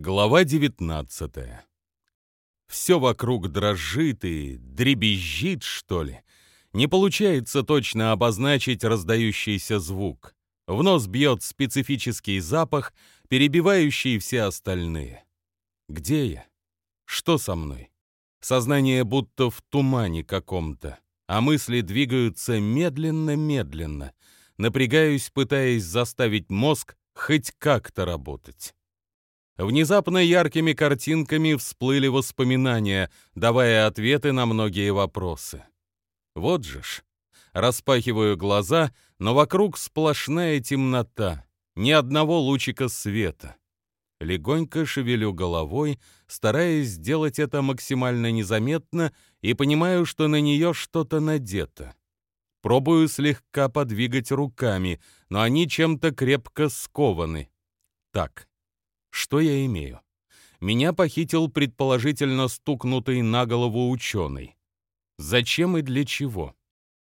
Глава 19 Все вокруг дрожит и дребезжит, что ли. Не получается точно обозначить раздающийся звук. В нос бьет специфический запах, перебивающий все остальные. Где я? Что со мной? Сознание будто в тумане каком-то, а мысли двигаются медленно-медленно. Напрягаюсь, пытаясь заставить мозг хоть как-то работать. Внезапно яркими картинками всплыли воспоминания, давая ответы на многие вопросы. Вот же ж. Распахиваю глаза, но вокруг сплошная темнота, ни одного лучика света. Легонько шевелю головой, стараясь сделать это максимально незаметно, и понимаю, что на нее что-то надето. Пробую слегка подвигать руками, но они чем-то крепко скованы. Так, что я имею? Меня похитил предположительно стукнутый на голову ученый. Зачем и для чего?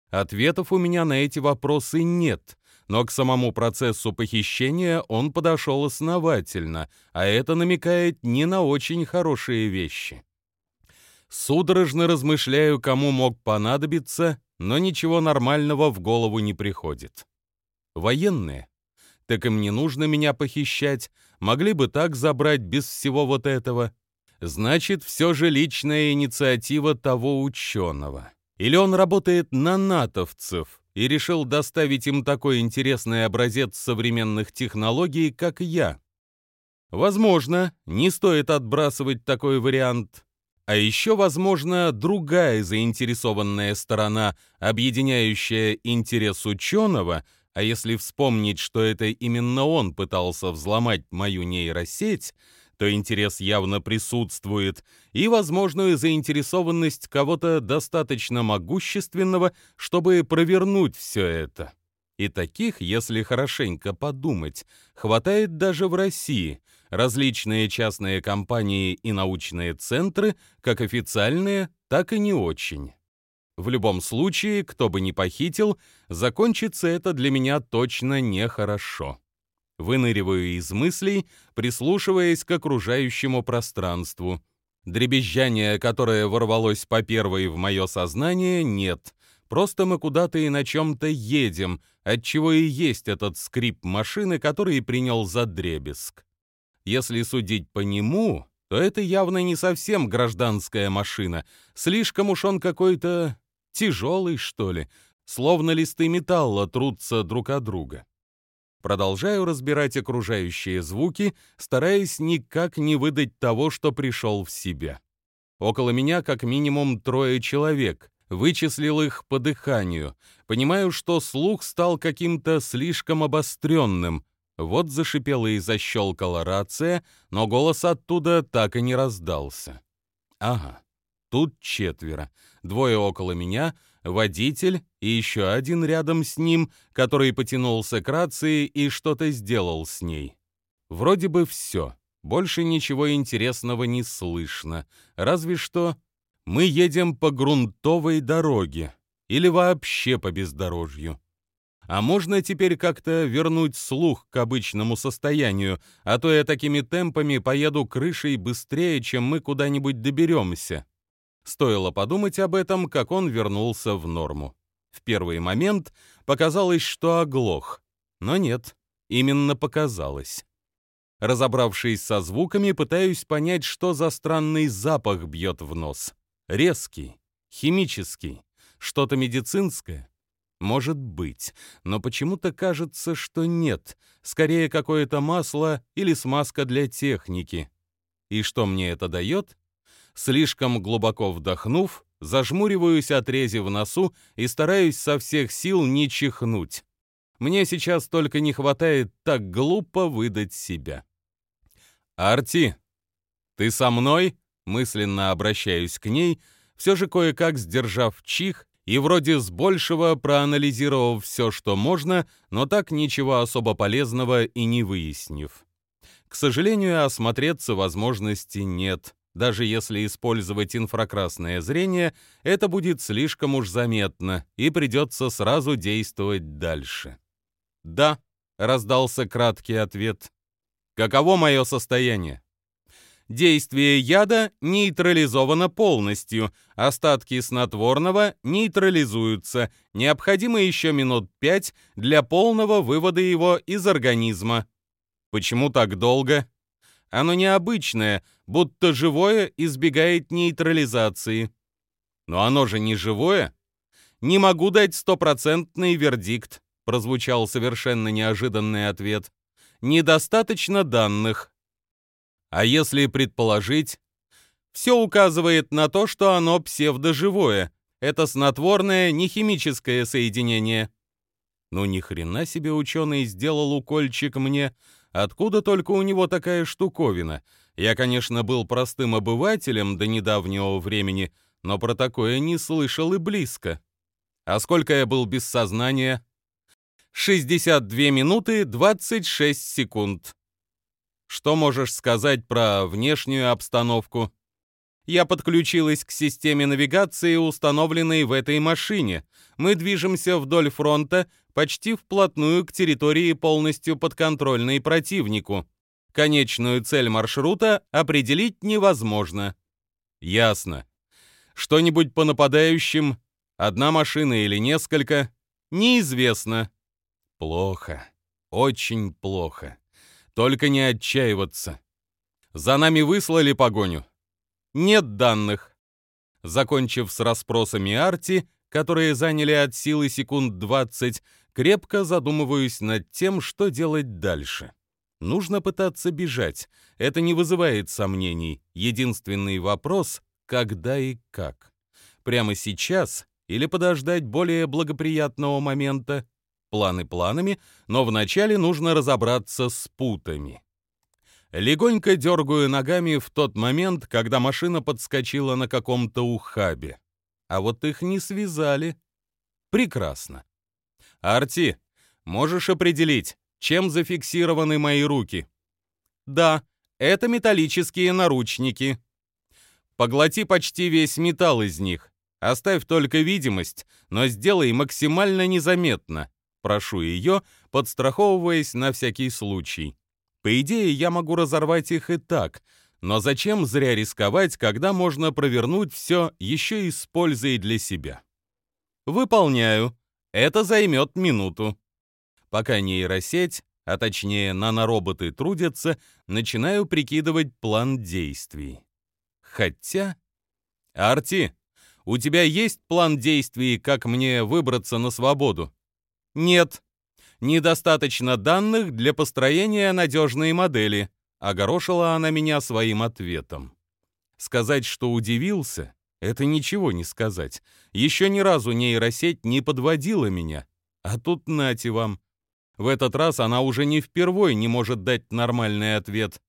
Ответов у меня на эти вопросы нет, но к самому процессу похищения он подошел основательно, а это намекает не на очень хорошие вещи. Судорожно размышляю, кому мог понадобиться, но ничего нормального в голову не приходит. Военные? Так им не нужно меня похищать, могли бы так забрать без всего вот этого. Значит, все же личная инициатива того ученого. Или он работает на натовцев и решил доставить им такой интересный образец современных технологий, как я. Возможно, не стоит отбрасывать такой вариант. А еще, возможно, другая заинтересованная сторона, объединяющая интерес ученого — а если вспомнить, что это именно он пытался взломать мою нейросеть, то интерес явно присутствует, и возможную заинтересованность кого-то достаточно могущественного, чтобы провернуть все это. И таких, если хорошенько подумать, хватает даже в России. Различные частные компании и научные центры, как официальные, так и не очень. В любом случае, кто бы ни похитил, закончится это для меня точно нехорошо. Выныриваю из мыслей, прислушиваясь к окружающему пространству. Дребезжания, которое ворвалось по первой в мое сознание, нет. Просто мы куда-то и на чем-то едем, отчего и есть этот скрип машины, который принял за дребезг. Если судить по нему, то это явно не совсем гражданская машина. Слишком уж он какой-то Тяжелый, что ли? Словно листы металла трутся друг от друга. Продолжаю разбирать окружающие звуки, стараясь никак не выдать того, что пришел в себя. Около меня как минимум трое человек. Вычислил их по дыханию. Понимаю, что слух стал каким-то слишком обостренным. Вот зашипела и защелкала рация, но голос оттуда так и не раздался. Ага, Тут четверо. Двое около меня, водитель и еще один рядом с ним, который потянулся к рации и что-то сделал с ней. Вроде бы все. Больше ничего интересного не слышно. Разве что мы едем по грунтовой дороге или вообще по бездорожью. А можно теперь как-то вернуть слух к обычному состоянию, а то я такими темпами поеду крышей быстрее, чем мы куда-нибудь доберемся. Стоило подумать об этом, как он вернулся в норму. В первый момент показалось, что оглох. Но нет, именно показалось. Разобравшись со звуками, пытаюсь понять, что за странный запах бьет в нос. Резкий, химический, что-то медицинское. Может быть, но почему-то кажется, что нет. Скорее, какое-то масло или смазка для техники. И что мне это дает? Слишком глубоко вдохнув, зажмуриваюсь от рези в носу и стараюсь со всех сил не чихнуть. Мне сейчас только не хватает так глупо выдать себя. «Арти, ты со мной?» Мысленно обращаюсь к ней, все же кое-как сдержав чих и вроде с большего проанализировав все, что можно, но так ничего особо полезного и не выяснив. К сожалению, осмотреться возможности нет. Даже если использовать инфракрасное зрение, это будет слишком уж заметно, и придется сразу действовать дальше. «Да», — раздался краткий ответ. «Каково мое состояние?» Действие яда нейтрализовано полностью, остатки снотворного нейтрализуются, необходимо еще минут пять для полного вывода его из организма. Почему так долго? Оно необычное, будто живое избегает нейтрализации. Но оно же не живое. Не могу дать стопроцентный вердикт, прозвучал совершенно неожиданный ответ. Недостаточно данных. А если предположить, все указывает на то, что оно псевдоживое. Это снотворное, не химическое соединение. Ну ни хрена себе ученый сделал укольчик мне. Откуда только у него такая штуковина? Я, конечно, был простым обывателем до недавнего времени, но про такое не слышал и близко. А сколько я был без сознания? 62 минуты 26 секунд. Что можешь сказать про внешнюю обстановку? Я подключилась к системе навигации, установленной в этой машине. Мы движемся вдоль фронта, почти вплотную к территории, полностью подконтрольной противнику. Конечную цель маршрута определить невозможно. Ясно. Что-нибудь по нападающим? Одна машина или несколько? Неизвестно. Плохо. Очень плохо. Только не отчаиваться. За нами выслали погоню? Нет данных. Закончив с расспросами Арти, которые заняли от силы секунд 20, крепко задумываюсь над тем, что делать дальше. Нужно пытаться бежать. Это не вызывает сомнений. Единственный вопрос — когда и как. Прямо сейчас или подождать более благоприятного момента? Планы планами, но вначале нужно разобраться с путами. Легонько дергаю ногами в тот момент, когда машина подскочила на каком-то ухабе. А вот их не связали. Прекрасно. Арти, можешь определить, чем зафиксированы мои руки? Да, это металлические наручники. Поглоти почти весь металл из них. Оставь только видимость, но сделай максимально незаметно. Прошу ее, подстраховываясь на всякий случай. По идее, я могу разорвать их и так, но зачем зря рисковать, когда можно провернуть все еще и с пользой для себя? Выполняю. Это займет минуту. Пока нейросеть, а точнее нанороботы трудятся, начинаю прикидывать план действий. Хотя... Арти, у тебя есть план действий, как мне выбраться на свободу? Нет. Недостаточно данных для построения надежной модели, огорошила она меня своим ответом. Сказать, что удивился, это ничего не сказать. Еще ни разу нейросеть не подводила меня. А тут нате вам. В этот раз она уже не впервой не может дать нормальный ответ.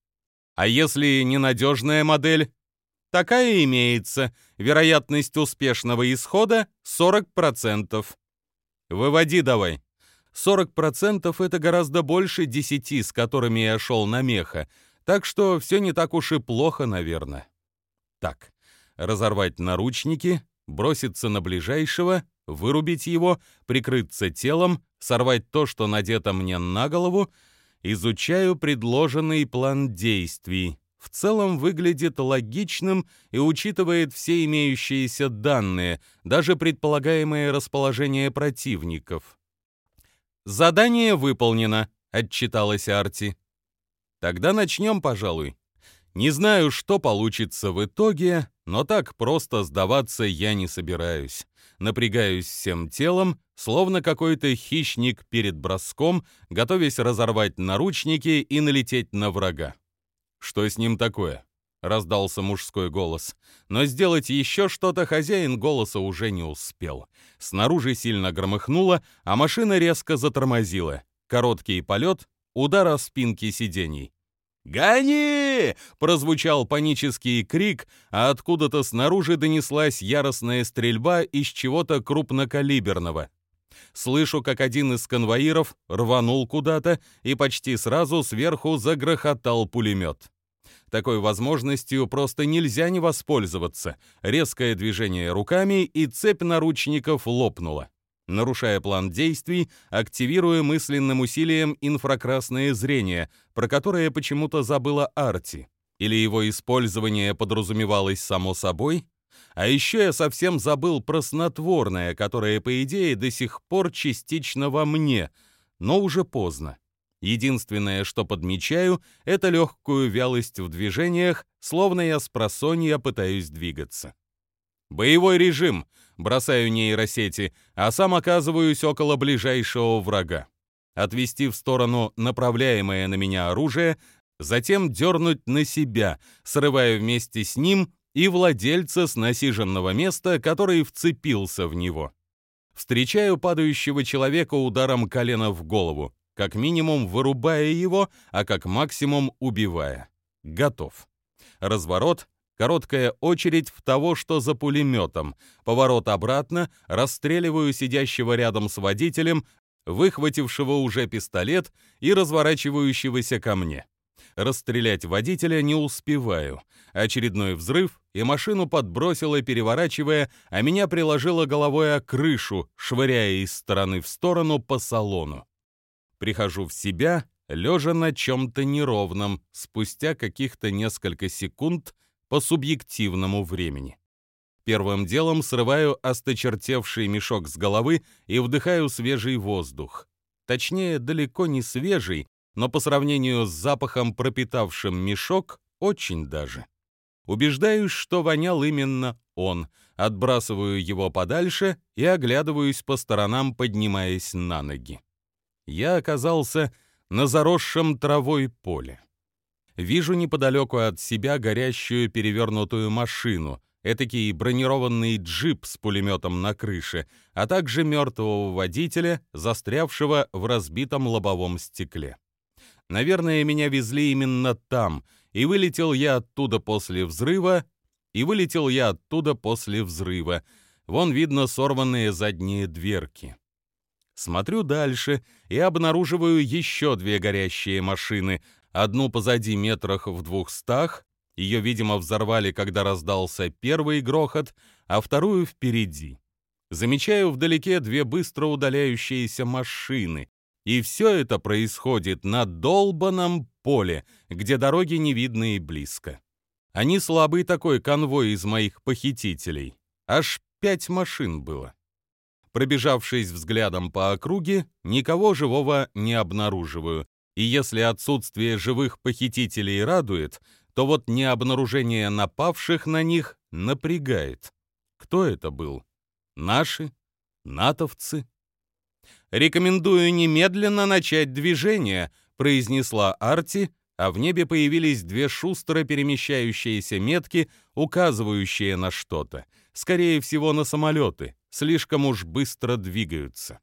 А если ненадежная модель? Такая имеется. Вероятность успешного исхода 40%. Выводи давай. 40% это гораздо больше 10, с которыми я шел на меха, так что все не так уж и плохо, наверное. Так, разорвать наручники, броситься на ближайшего, вырубить его, прикрыться телом, сорвать то, что надето мне на голову, изучаю предложенный план действий. В целом выглядит логичным и учитывает все имеющиеся данные, даже предполагаемое расположение противников. «Задание выполнено», — отчиталась Арти. «Тогда начнем, пожалуй. Не знаю, что получится в итоге, но так просто сдаваться я не собираюсь. Напрягаюсь всем телом, словно какой-то хищник перед броском, готовясь разорвать наручники и налететь на врага. «Что с ним такое?» — раздался мужской голос. Но сделать еще что-то хозяин голоса уже не успел. Снаружи сильно громыхнуло, а машина резко затормозила. Короткий полет, удар о спинки сидений. «Гони!» — прозвучал панический крик, а откуда-то снаружи донеслась яростная стрельба из чего-то крупнокалиберного. Слышу, как один из конвоиров рванул куда-то, и почти сразу сверху загрохотал пулемет. Такой возможностью просто нельзя не воспользоваться. Резкое движение руками, и цепь наручников лопнула. Нарушая план действий, активируя мысленным усилием инфракрасное зрение, про которое почему-то забыла Арти. Или его использование подразумевалось само собой? А еще я совсем забыл про снотворное, которое, по идее, до сих пор частично во мне, но уже поздно. Единственное, что подмечаю, это легкую вялость в движениях, словно я с просонья пытаюсь двигаться. Боевой режим. Бросаю нейросети, а сам оказываюсь около ближайшего врага. Отвести в сторону направляемое на меня оружие, затем дернуть на себя, срывая вместе с ним и владельца с насиженного места, который вцепился в него. Встречаю падающего человека ударом колена в голову, как минимум вырубая его, а как максимум убивая. Готов. Разворот, короткая очередь в того, что за пулеметом, поворот обратно, расстреливаю сидящего рядом с водителем, выхватившего уже пистолет и разворачивающегося ко мне. Расстрелять водителя не успеваю. Очередной взрыв, и машину подбросило, переворачивая, а меня приложило головой о крышу, швыряя из стороны в сторону по салону. Прихожу в себя, лежа на чем-то неровном, спустя каких-то несколько секунд по субъективному времени. Первым делом срываю осточертевший мешок с головы и вдыхаю свежий воздух. Точнее, далеко не свежий, но по сравнению с запахом, пропитавшим мешок, очень даже. Убеждаюсь, что вонял именно он, отбрасываю его подальше и оглядываюсь по сторонам, поднимаясь на ноги. Я оказался на заросшем травой поле. Вижу неподалеку от себя горящую перевернутую машину, этакий бронированный джип с пулеметом на крыше, а также мертвого водителя, застрявшего в разбитом лобовом стекле. Наверное, меня везли именно там, и вылетел я оттуда после взрыва, и вылетел я оттуда после взрыва. Вон видно сорванные задние дверки. Смотрю дальше и обнаруживаю еще две горящие машины, одну позади метрах в двухстах, ее, видимо, взорвали, когда раздался первый грохот, а вторую впереди. Замечаю вдалеке две быстро удаляющиеся машины, и все это происходит на долбанном поле, где дороги не видны и близко. Они слабый такой конвой из моих похитителей. Аж пять машин было. Пробежавшись взглядом по округе, никого живого не обнаруживаю, и если отсутствие живых похитителей радует, то вот необнаружение напавших на них напрягает. Кто это был? Наши? Натовцы? «Рекомендую немедленно начать движение», — произнесла Арти, а в небе появились две шустро перемещающиеся метки, указывающие на что-то. Скорее всего, на самолеты, слишком уж быстро двигаются.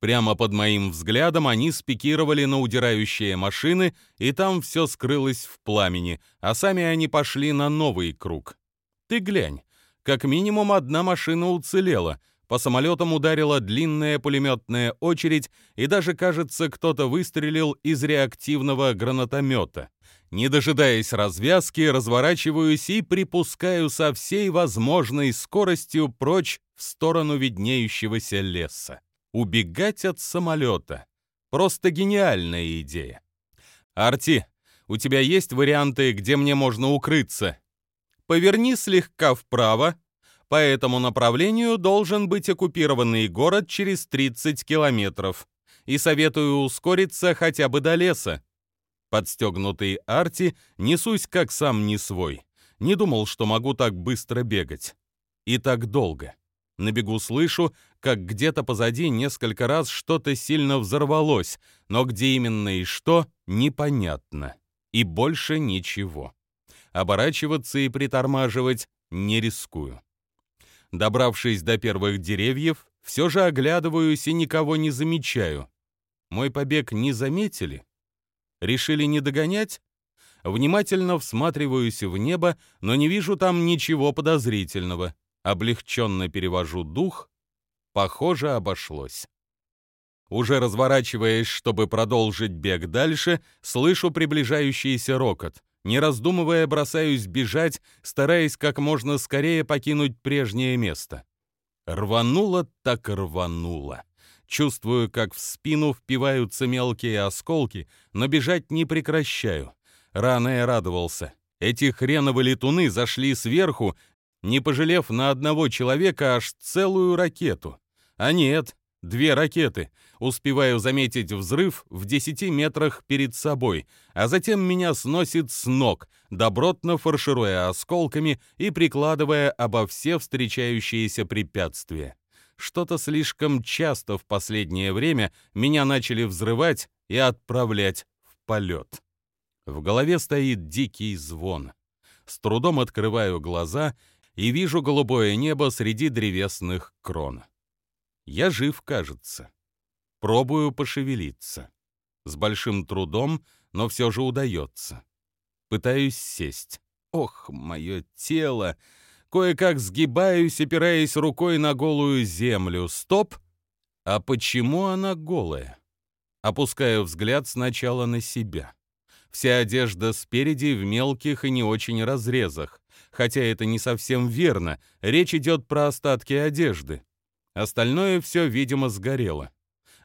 Прямо под моим взглядом они спикировали на удирающие машины, и там все скрылось в пламени, а сами они пошли на новый круг. Ты глянь, как минимум одна машина уцелела, по самолетам ударила длинная пулеметная очередь, и даже, кажется, кто-то выстрелил из реактивного гранатомета. Не дожидаясь развязки, разворачиваюсь и припускаю со всей возможной скоростью прочь в сторону виднеющегося леса. Убегать от самолета. Просто гениальная идея. «Арти, у тебя есть варианты, где мне можно укрыться?» «Поверни слегка вправо, по этому направлению должен быть оккупированный город через 30 километров. И советую ускориться хотя бы до леса. Подстегнутый Арти несусь как сам не свой. Не думал, что могу так быстро бегать. И так долго. На бегу слышу, как где-то позади несколько раз что-то сильно взорвалось, но где именно и что, непонятно. И больше ничего. Оборачиваться и притормаживать не рискую. Добравшись до первых деревьев, все же оглядываюсь и никого не замечаю. Мой побег не заметили? Решили не догонять? Внимательно всматриваюсь в небо, но не вижу там ничего подозрительного. Облегченно перевожу дух. Похоже, обошлось. Уже разворачиваясь, чтобы продолжить бег дальше, слышу приближающийся рокот. Не раздумывая, бросаюсь бежать, стараясь как можно скорее покинуть прежнее место. Рвануло так рвануло. Чувствую, как в спину впиваются мелкие осколки, но бежать не прекращаю. Рано я радовался. Эти хреновы летуны зашли сверху, не пожалев на одного человека аж целую ракету. А нет, две ракеты. Успеваю заметить взрыв в 10 метрах перед собой, а затем меня сносит с ног, добротно фаршируя осколками и прикладывая обо все встречающиеся препятствия. Что-то слишком часто в последнее время меня начали взрывать и отправлять в полет. В голове стоит дикий звон. С трудом открываю глаза и вижу голубое небо среди древесных крон. Я жив, кажется. Пробую пошевелиться. С большим трудом, но все же удается. Пытаюсь сесть. Ох, мое тело! Кое-как сгибаюсь, опираясь рукой на голую землю. Стоп! А почему она голая? Опускаю взгляд сначала на себя. Вся одежда спереди в мелких и не очень разрезах. Хотя это не совсем верно, речь идет про остатки одежды. Остальное все, видимо, сгорело.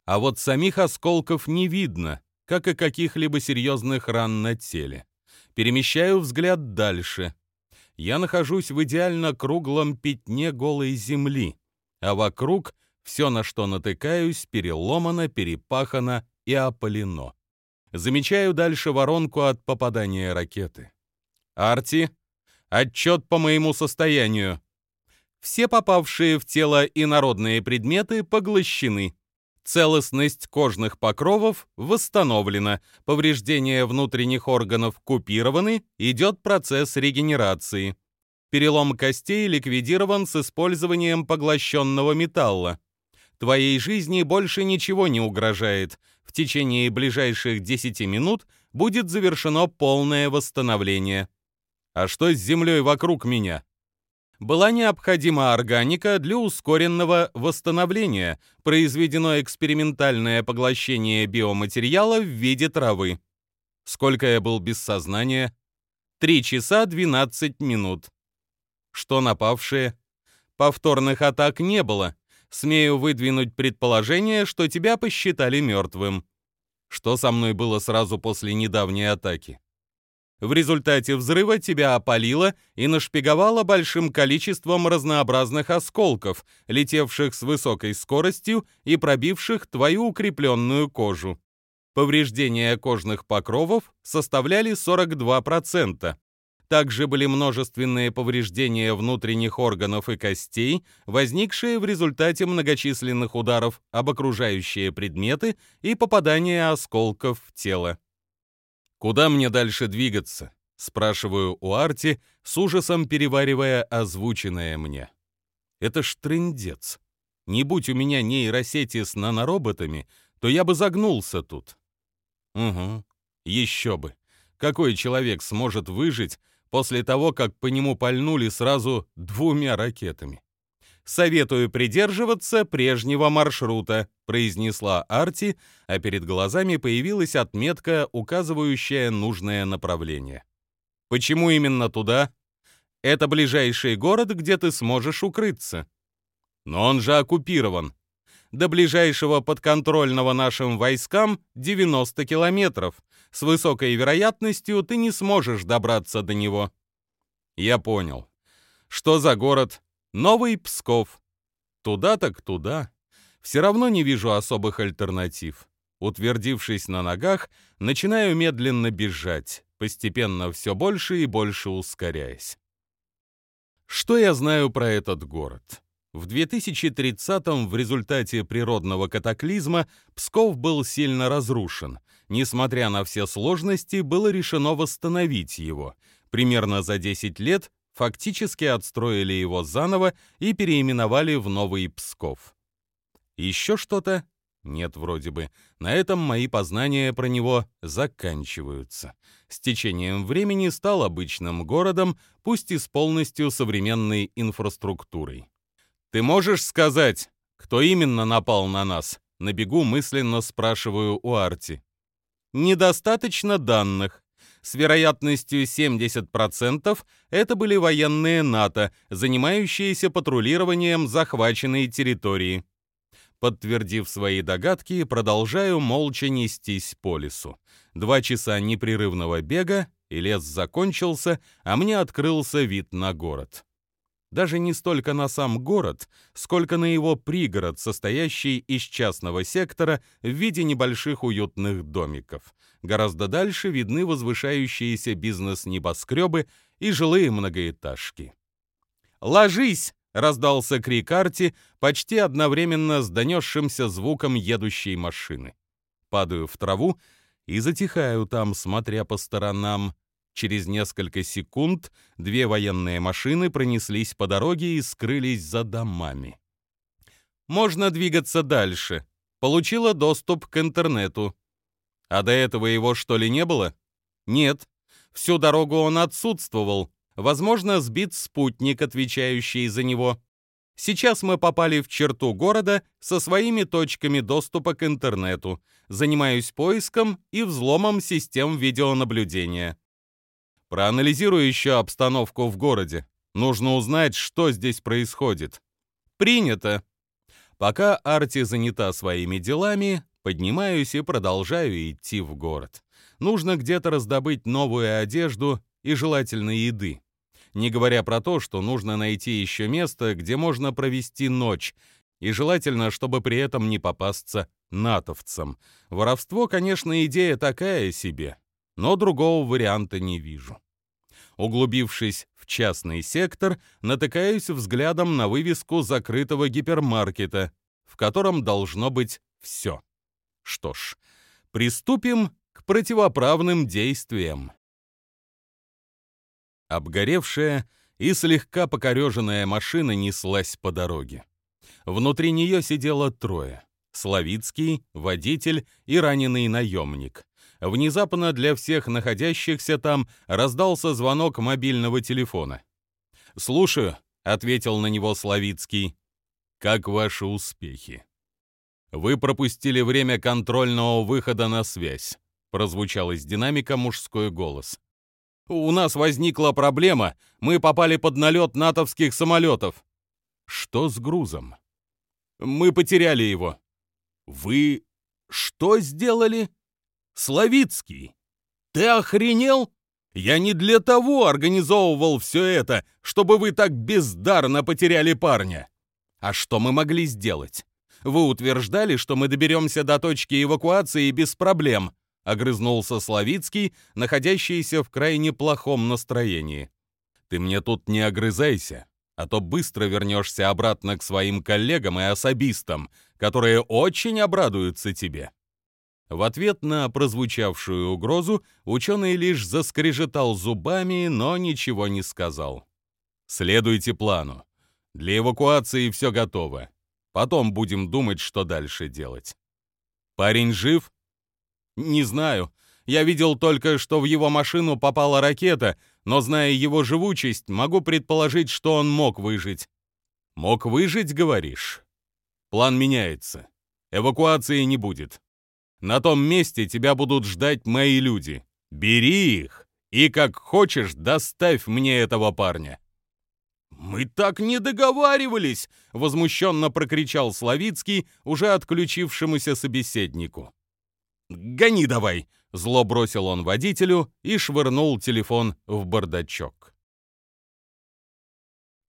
А вот самих осколков не видно, как и каких-либо серьезных ран на теле. Перемещаю взгляд дальше. Я нахожусь в идеально круглом пятне голой земли, а вокруг все, на что натыкаюсь, переломано, перепахано и опалено. Замечаю дальше воронку от попадания ракеты. «Арти, отчет по моему состоянию. Все попавшие в тело инородные предметы поглощены. Целостность кожных покровов восстановлена, повреждения внутренних органов купированы, идет процесс регенерации. Перелом костей ликвидирован с использованием поглощенного металла. Твоей жизни больше ничего не угрожает. В течение ближайших 10 минут будет завершено полное восстановление. А что с землей вокруг меня? Была необходима органика для ускоренного восстановления, произведено экспериментальное поглощение биоматериала в виде травы. Сколько я был без сознания? 3 часа 12 минут. Что напавшие? Повторных атак не было. Смею выдвинуть предположение, что тебя посчитали мертвым. Что со мной было сразу после недавней атаки? В результате взрыва тебя опалило и нашпиговало большим количеством разнообразных осколков, летевших с высокой скоростью и пробивших твою укрепленную кожу. Повреждения кожных покровов составляли 42%. Также были множественные повреждения внутренних органов и костей, возникшие в результате многочисленных ударов об окружающие предметы и попадания осколков в тело. «Куда мне дальше двигаться?» — спрашиваю у Арти, с ужасом переваривая озвученное мне. «Это ж трындец. Не будь у меня нейросети с нанороботами, то я бы загнулся тут». «Угу, еще бы. Какой человек сможет выжить после того, как по нему пальнули сразу двумя ракетами?» Советую придерживаться прежнего маршрута», произнесла Арти, а перед глазами появилась отметка, указывающая нужное направление. «Почему именно туда?» «Это ближайший город, где ты сможешь укрыться». «Но он же оккупирован», до ближайшего подконтрольного нашим войскам 90 километров. С высокой вероятностью ты не сможешь добраться до него. Я понял. Что за город? Новый Псков. Туда так туда. Все равно не вижу особых альтернатив. Утвердившись на ногах, начинаю медленно бежать, постепенно все больше и больше ускоряясь. Что я знаю про этот город? В 2030-м в результате природного катаклизма Псков был сильно разрушен. Несмотря на все сложности, было решено восстановить его. Примерно за 10 лет фактически отстроили его заново и переименовали в Новый Псков. Еще что-то? Нет, вроде бы. На этом мои познания про него заканчиваются. С течением времени стал обычным городом, пусть и с полностью современной инфраструктурой. «Ты можешь сказать, кто именно напал на нас?» На бегу мысленно спрашиваю у Арти. «Недостаточно данных с вероятностью 70% это были военные НАТО, занимающиеся патрулированием захваченной территории. Подтвердив свои догадки, продолжаю молча нестись по лесу. Два часа непрерывного бега, и лес закончился, а мне открылся вид на город. Даже не столько на сам город, сколько на его пригород, состоящий из частного сектора в виде небольших уютных домиков. Гораздо дальше видны возвышающиеся бизнес-небоскребы и жилые многоэтажки. «Ложись!» — раздался крик Арти, почти одновременно с донесшимся звуком едущей машины. Падаю в траву и затихаю там, смотря по сторонам. Через несколько секунд две военные машины пронеслись по дороге и скрылись за домами. Можно двигаться дальше. Получила доступ к интернету. А до этого его что ли не было? Нет. Всю дорогу он отсутствовал. Возможно, сбит спутник, отвечающий за него. Сейчас мы попали в черту города со своими точками доступа к интернету. Занимаюсь поиском и взломом систем видеонаблюдения. Проанализирую еще обстановку в городе. Нужно узнать, что здесь происходит. Принято. Пока Арти занята своими делами, поднимаюсь и продолжаю идти в город. Нужно где-то раздобыть новую одежду и желательно еды. Не говоря про то, что нужно найти еще место, где можно провести ночь, и желательно, чтобы при этом не попасться натовцам. Воровство, конечно, идея такая себе, но другого варианта не вижу. Углубившись в частный сектор, натыкаюсь взглядом на вывеску закрытого гипермаркета, в котором должно быть все. Что ж, приступим к противоправным действиям. Обгоревшая и слегка покореженная машина неслась по дороге. Внутри нее сидело трое. Славицкий, водитель и раненый наемник. Внезапно для всех находящихся там раздался звонок мобильного телефона. «Слушаю», — ответил на него Славицкий. «Как ваши успехи?» «Вы пропустили время контрольного выхода на связь», — прозвучал из динамика мужской голос. «У нас возникла проблема. Мы попали под налет натовских самолетов». «Что с грузом?» «Мы потеряли его». «Вы что сделали?» Славицкий, ты охренел? Я не для того организовывал все это, чтобы вы так бездарно потеряли парня. А что мы могли сделать? Вы утверждали, что мы доберемся до точки эвакуации без проблем, огрызнулся Славицкий, находящийся в крайне плохом настроении. Ты мне тут не огрызайся, а то быстро вернешься обратно к своим коллегам и особистам, которые очень обрадуются тебе. В ответ на прозвучавшую угрозу ученый лишь заскрежетал зубами, но ничего не сказал. «Следуйте плану. Для эвакуации все готово. Потом будем думать, что дальше делать». «Парень жив?» «Не знаю. Я видел только, что в его машину попала ракета, но, зная его живучесть, могу предположить, что он мог выжить». «Мог выжить, говоришь?» «План меняется. Эвакуации не будет. На том месте тебя будут ждать мои люди. Бери их и, как хочешь, доставь мне этого парня». «Мы так не договаривались!» — возмущенно прокричал Славицкий, уже отключившемуся собеседнику. «Гони давай!» — зло бросил он водителю и швырнул телефон в бардачок.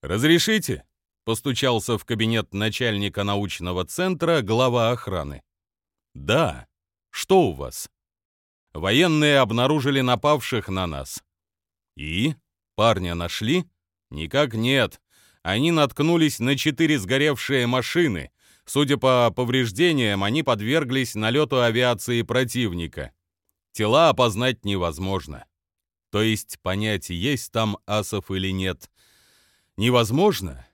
«Разрешите?» — постучался в кабинет начальника научного центра глава охраны. «Да», что у вас? Военные обнаружили напавших на нас. И? Парня нашли? Никак нет. Они наткнулись на четыре сгоревшие машины. Судя по повреждениям, они подверглись налету авиации противника. Тела опознать невозможно. То есть понять, есть там асов или нет. Невозможно?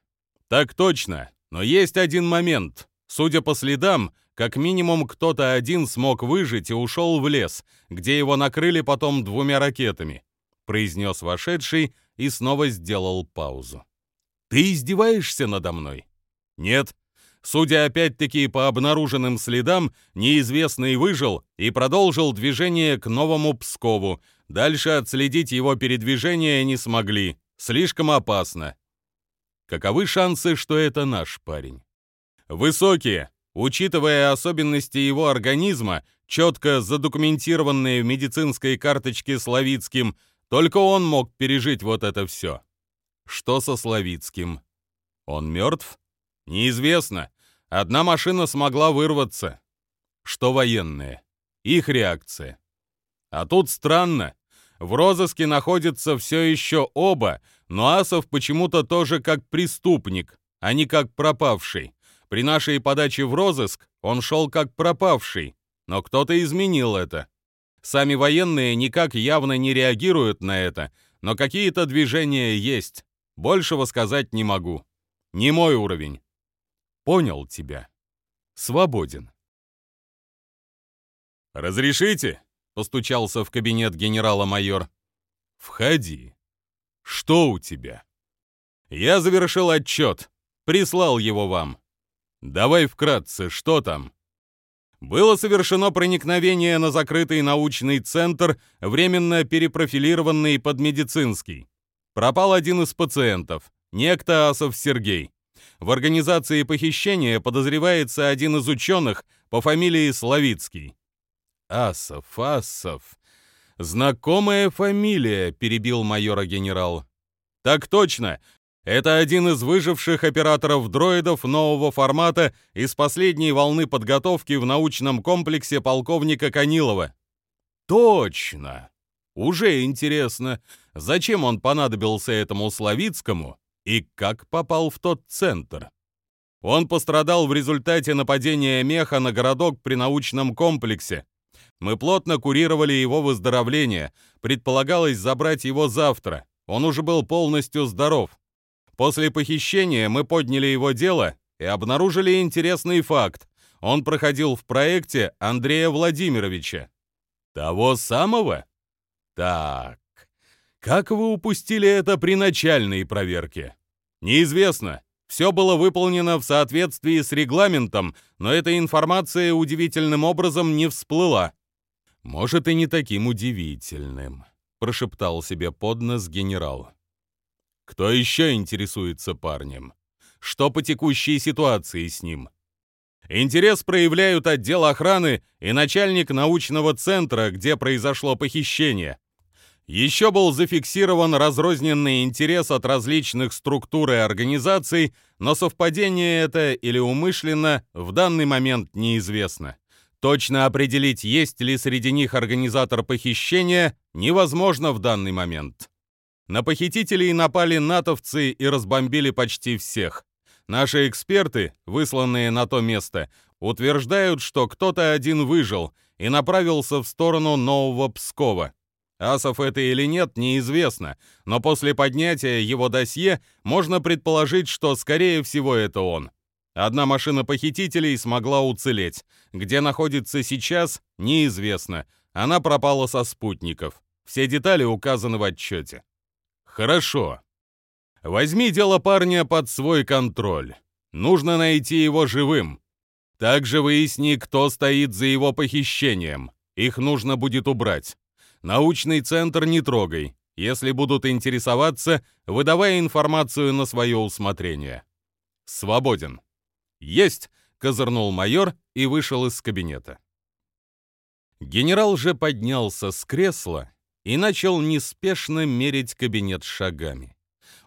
Так точно. Но есть один момент. Судя по следам, как минимум кто-то один смог выжить и ушел в лес, где его накрыли потом двумя ракетами», — произнес вошедший и снова сделал паузу. «Ты издеваешься надо мной?» «Нет. Судя опять-таки по обнаруженным следам, неизвестный выжил и продолжил движение к Новому Пскову. Дальше отследить его передвижение не смогли. Слишком опасно. Каковы шансы, что это наш парень? Высокие. Учитывая особенности его организма, четко задокументированные в медицинской карточке Славицким, Только он мог пережить вот это все. Что со Славицким? Он мертв? Неизвестно. Одна машина смогла вырваться. Что военные? Их реакция. А тут странно. В розыске находятся все еще оба, но Асов почему-то тоже как преступник, а не как пропавший. При нашей подаче в розыск он шел как пропавший, но кто-то изменил это. Сами военные никак явно не реагируют на это, но какие-то движения есть. Большего сказать не могу. Не мой уровень. Понял тебя. Свободен. «Разрешите?» — постучался в кабинет генерала-майор. «Входи. Что у тебя?» «Я завершил отчет. Прислал его вам. Давай вкратце, что там?» было совершено проникновение на закрытый научный центр, временно перепрофилированный под медицинский. Пропал один из пациентов, некто Асов Сергей. В организации похищения подозревается один из ученых по фамилии Славицкий. Асов, Асов. Знакомая фамилия, перебил майора генерал. Так точно. Это один из выживших операторов дроидов нового формата из последней волны подготовки в научном комплексе полковника Канилова. Точно. Уже интересно, зачем он понадобился этому Славицкому и как попал в тот центр. Он пострадал в результате нападения меха на городок при научном комплексе. Мы плотно курировали его выздоровление. Предполагалось забрать его завтра. Он уже был полностью здоров. После похищения мы подняли его дело и обнаружили интересный факт. Он проходил в проекте Андрея Владимировича. Того самого? Так. Как вы упустили это при начальной проверке? Неизвестно. Все было выполнено в соответствии с регламентом, но эта информация удивительным образом не всплыла. Может, и не таким удивительным, прошептал себе под нос генерал. Кто еще интересуется парнем? Что по текущей ситуации с ним? Интерес проявляют отдел охраны и начальник научного центра, где произошло похищение. Еще был зафиксирован разрозненный интерес от различных структур и организаций, но совпадение это или умышленно в данный момент неизвестно. Точно определить, есть ли среди них организатор похищения, невозможно в данный момент. На похитителей напали натовцы и разбомбили почти всех. Наши эксперты, высланные на то место, утверждают, что кто-то один выжил и направился в сторону Нового Пскова. Асов это или нет, неизвестно, но после поднятия его досье можно предположить, что, скорее всего, это он. Одна машина похитителей смогла уцелеть. Где находится сейчас, неизвестно. Она пропала со спутников. Все детали указаны в отчете. Хорошо. Возьми дело парня под свой контроль. Нужно найти его живым. Также выясни, кто стоит за его похищением. Их нужно будет убрать. Научный центр не трогай. Если будут интересоваться, выдавай информацию на свое усмотрение. Свободен. Есть, козырнул майор и вышел из кабинета. Генерал же поднялся с кресла и начал неспешно мерить кабинет шагами.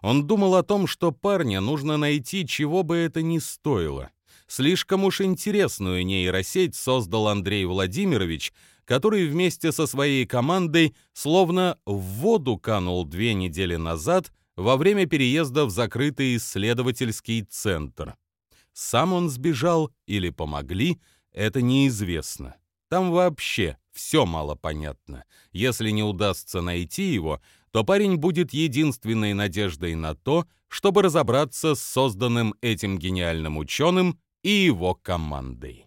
Он думал о том, что парня нужно найти, чего бы это ни стоило. Слишком уж интересную нейросеть создал Андрей Владимирович, который вместе со своей командой словно в воду канул две недели назад во время переезда в закрытый исследовательский центр. Сам он сбежал или помогли, это неизвестно. Там вообще все мало понятно. Если не удастся найти его, то парень будет единственной надеждой на то, чтобы разобраться с созданным этим гениальным ученым и его командой.